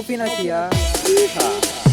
Alvin Asia. Ya. Yeehaw.